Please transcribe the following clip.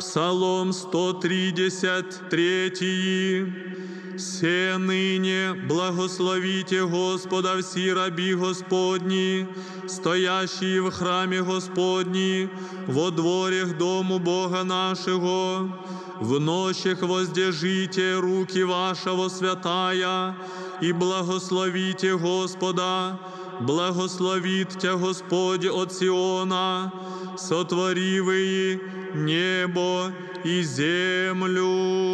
Псалом 133. Се ныне благословите Господа всі рабі Господні, стоящие в храмі Господні, во дворях дому Бога нашего, в нощах воздержите руки вашего святая, и благословите Господа, благословит Тя Господь от Сиона, сотворивый небо и землю.